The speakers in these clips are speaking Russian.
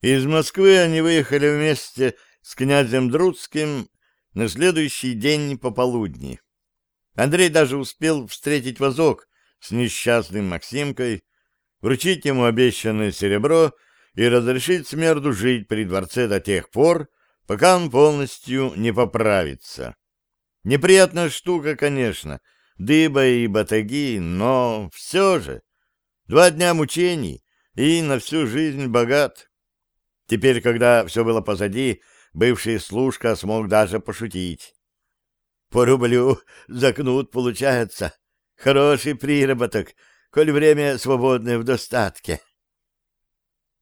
Из Москвы они выехали вместе с князем Друцким на следующий день пополудни. Андрей даже успел встретить возок с несчастным Максимкой, вручить ему обещанное серебро и разрешить смерду жить при дворце до тех пор, пока он полностью не поправится. Неприятная штука, конечно, дыба и батаги, но все же. Два дня мучений и на всю жизнь богат. Теперь, когда все было позади, бывший служка смог даже пошутить. По рублю за кнут получается. Хороший приработок, коль время свободное в достатке.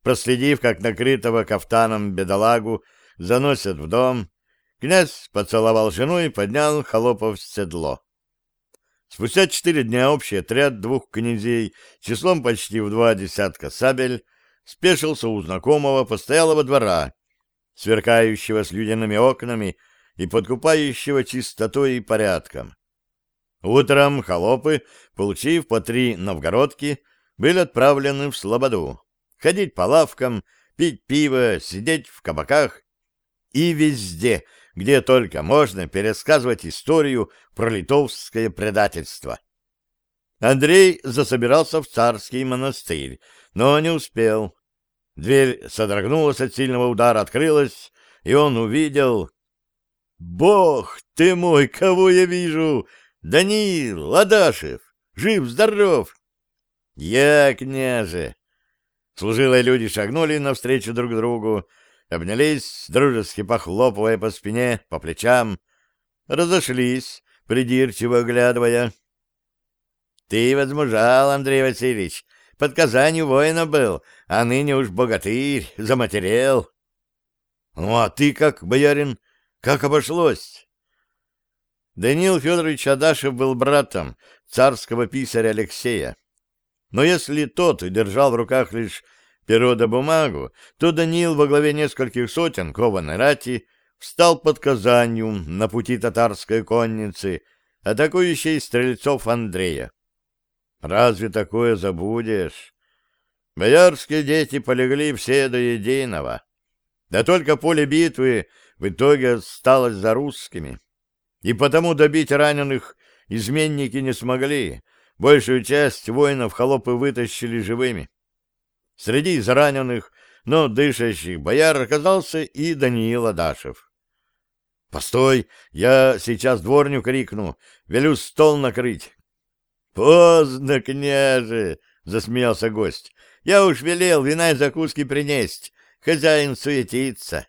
Проследив, как накрытого кафтаном бедолагу заносят в дом, князь поцеловал жену и поднял холопов с седло. Спустя четыре дня общий отряд двух князей числом почти в два десятка сабель спешился у знакомого постоялого двора, сверкающего с людяными окнами и подкупающего чистотой и порядком. Утром холопы, получив по три новгородки, были отправлены в Слободу, ходить по лавкам, пить пиво, сидеть в кабаках и везде, где только можно, пересказывать историю про литовское предательство. Андрей засобирался в царский монастырь, но не успел. Дверь содрогнулась от сильного удара, открылась, и он увидел... «Бог ты мой, кого я вижу! Даниил Ладашев! Жив-здоров!» «Я, княже!» Служилые люди шагнули навстречу друг другу, обнялись, дружески похлопывая по спине, по плечам, разошлись, придирчиво оглядывая. — Ты возмужал, Андрей Васильевич, под Казанью воина был, а ныне уж богатырь, заматерел. — Ну, а ты как, боярин, как обошлось? Даниил Федорович Адашев был братом царского писаря Алексея. Но если тот держал в руках лишь перо да бумагу, то Даниил во главе нескольких сотен кованой рати встал под Казанью на пути татарской конницы, атакующей стрельцов Андрея. Разве такое забудешь? Боярские дети полегли все до единого. Да только поле битвы в итоге осталось за русскими. И потому добить раненых изменники не смогли. Большую часть воинов холопы вытащили живыми. Среди израненных, но дышащих бояр оказался и Даниил Адашев. — Постой, я сейчас дворню крикну, велю стол накрыть. — Поздно, княже! — засмеялся гость. — Я уж велел вина и закуски принесть. Хозяин суетится.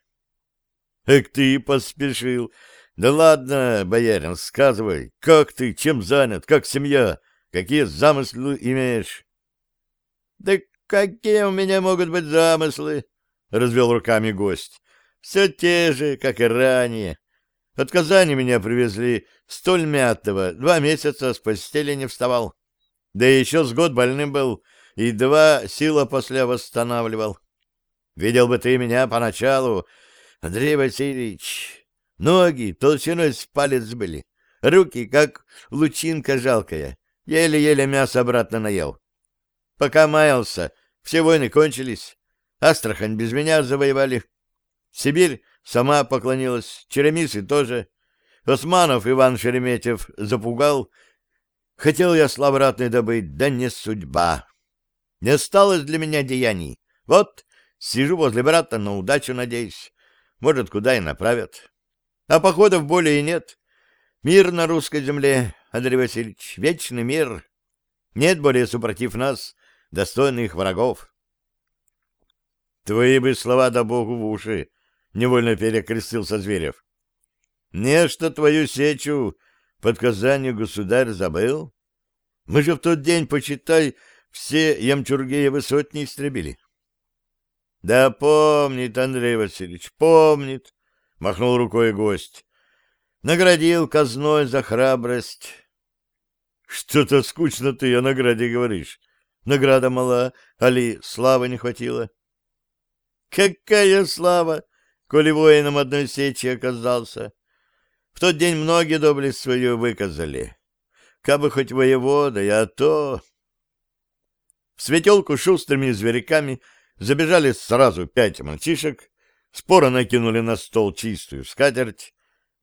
— Эк ты поспешил. Да ладно, боярин, сказывай, как ты, чем занят, как семья, какие замыслы имеешь? — Да «Какие у меня могут быть замыслы?» — развел руками гость. «Все те же, как и ранее. От Казани меня привезли столь мятого, два месяца с постели не вставал. Да еще с год больным был, и два сила после восстанавливал. Видел бы ты меня поначалу, Андрей Васильевич. Ноги толщиной с палец были, руки, как лучинка жалкая. Еле-еле мясо обратно наел. Пока маялся, все войны кончились. Астрахань без меня завоевали. Сибирь сама поклонилась, Черемисы тоже. Османов Иван Шереметьев запугал. Хотел я славы ратной добыть, да не судьба. Не осталось для меня деяний. Вот, сижу возле брата, на удачу надеюсь. Может, куда и направят. А походов более и нет. Мир на русской земле, Андрей Васильевич, вечный мир. Нет более супротив нас достойных врагов. Твои бы слова да богу в уши, — невольно перекрестился Зверев. Нечто твою сечу под Казанью государь забыл? Мы же в тот день, почитай, все Ямчургеевы сотни истребили. — Да помнит, Андрей Васильевич, помнит, — махнул рукой гость. Наградил казной за храбрость. — Что-то скучно ты о награде говоришь. Награда мала, али славы не хватило? Какая слава, коли воином одной сечи оказался! В тот день многие доблесть свою выказали. Кабы хоть воевода, я то... В светелку шустрыми зверяками забежали сразу пять мальчишек, споро накинули на стол чистую скатерть,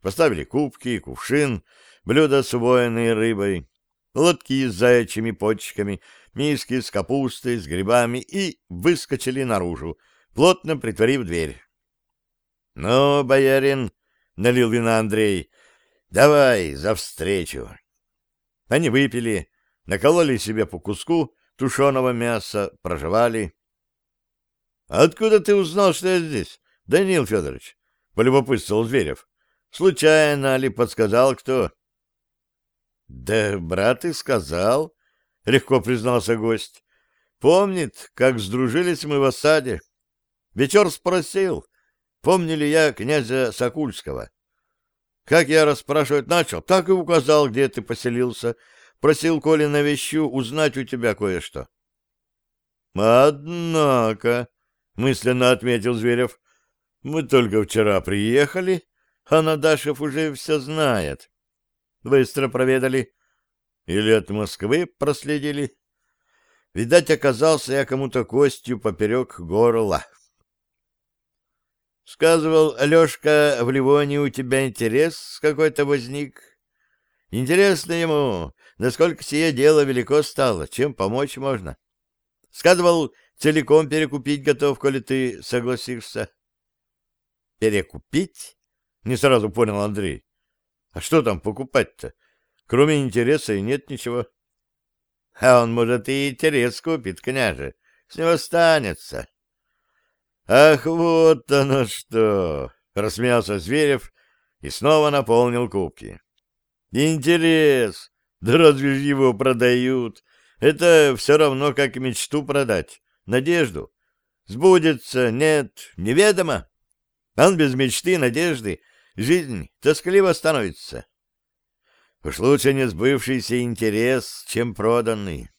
поставили кубки, кувшин, блюда с убоенной рыбой, лотки с заячьими почками, миски с капустой, с грибами и выскочили наружу, плотно притворив дверь. — Ну, боярин, — налил вина Андрей, — давай за встречу. Они выпили, накололи себе по куску тушеного мяса, прожевали. — Откуда ты узнал, что я здесь, Данил Федорович? — полюбопытствовал Зверев. — Случайно ли подсказал кто? — Да брат и сказал, — легко признался гость. — Помнит, как сдружились мы в осаде. Вечер спросил, помню ли я князя Сокульского. Как я расспрашивать начал, так и указал, где ты поселился, Просил Коля навещу узнать у тебя кое-что. Однако, мысленно отметил Зверев, мы только вчера приехали, а Надашев уже все знает. Быстро проведали. Или от Москвы проследили. Видать, оказался я кому-то костью поперек горла. Сказывал, Алешка, в Ливоне у тебя интерес какой-то возник. Интересно ему, насколько сие дело велико стало, чем помочь можно. Сказывал, целиком перекупить готов, коли ты согласишься. Перекупить? Не сразу понял Андрей. А что там покупать-то? Кроме интереса и нет ничего. А он, может, и интерес купит, княже. С него останется. Ах, вот оно что! Рассмеялся Зверев и снова наполнил кубки. Интерес! Да разве же его продают? Это все равно, как мечту продать. Надежду. Сбудется, нет, неведомо. Он без мечты, надежды, жизнь тоскливо становится. Уж лучше не сбывшийся интерес, чем проданный.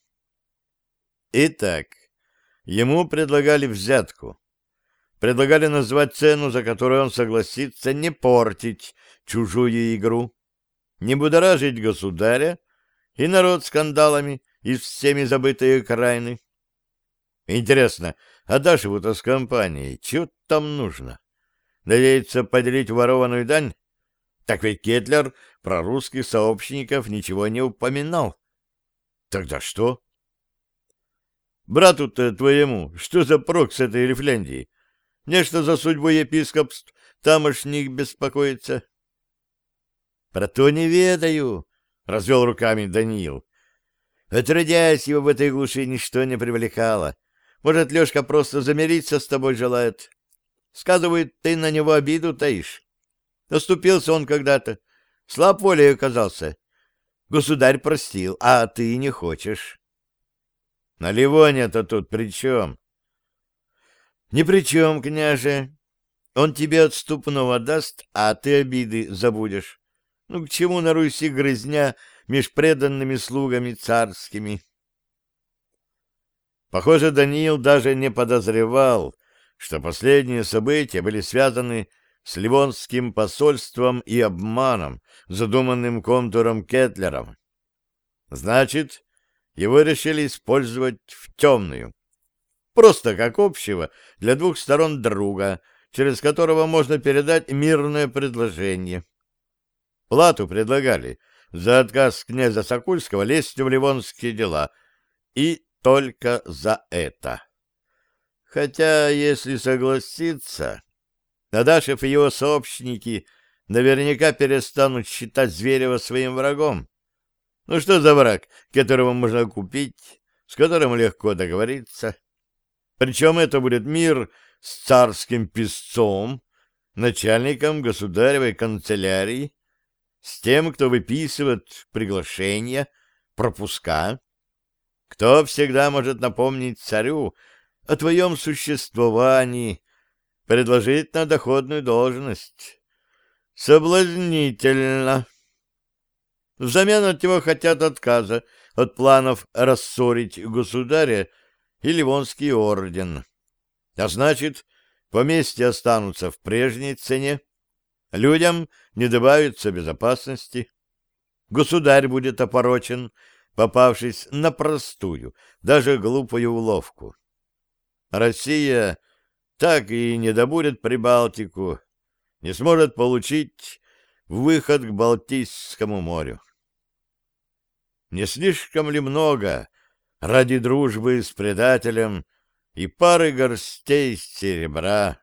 Итак, ему предлагали взятку. Предлагали назвать цену, за которую он согласится не портить чужую игру, не будоражить государя и народ скандалами из всеми забытой окраины. Интересно, а Дашеву-то с компанией чего там нужно? Надеется поделить ворованную дань? Так ведь Кетлер про русских сообщников ничего не упоминал. Тогда что? Брату-то твоему, что за прок с этой Рифляндии? Нечто за судьбу епископств тамошних беспокоится. Про то не ведаю, — развел руками Даниил. Отродясь, его в этой глуши ничто не привлекало. Может, Лешка просто замириться с тобой желает. Сказывают, ты на него обиду таишь. Оступился он когда-то, слаб волей оказался. Государь простил, а ты не хочешь. На Ливоне-то тут при чем? Ни при чем, княже. Он тебе отступного даст, а ты обиды забудешь. Ну, к чему на Руси грызня меж преданными слугами царскими? Похоже, Даниил даже не подозревал, что последние события были связаны с Ливонским посольством и обманом, задуманным контуром Кетлером. Значит, его решили использовать в темную. Просто как общего для двух сторон друга, через которого можно передать мирное предложение. Плату предлагали за отказ князя Сокульского лезть в ливонские дела. И только за это. Хотя, если согласиться, Надашев и его сообщники наверняка перестанут считать Зверева своим врагом. Ну что за враг, которого можно купить, с которым легко договориться? Причем это будет мир с царским писцом, начальником государевой канцелярии, с тем, кто выписывает приглашения, пропуска, кто всегда может напомнить царю о твоем существовании, предложить на доходную должность. Соблазнительно. Взамен от него хотят отказа от планов рассорить государя и Ливонский орден. А значит, поместья останутся в прежней цене, Людям не добавится безопасности. Государь будет опорочен, попавшись на простую, даже глупую уловку. Россия так и не добудет Прибалтику, не сможет получить выход к Балтийскому морю. Не слишком ли много ради дружбы с предателем и пары горстей серебра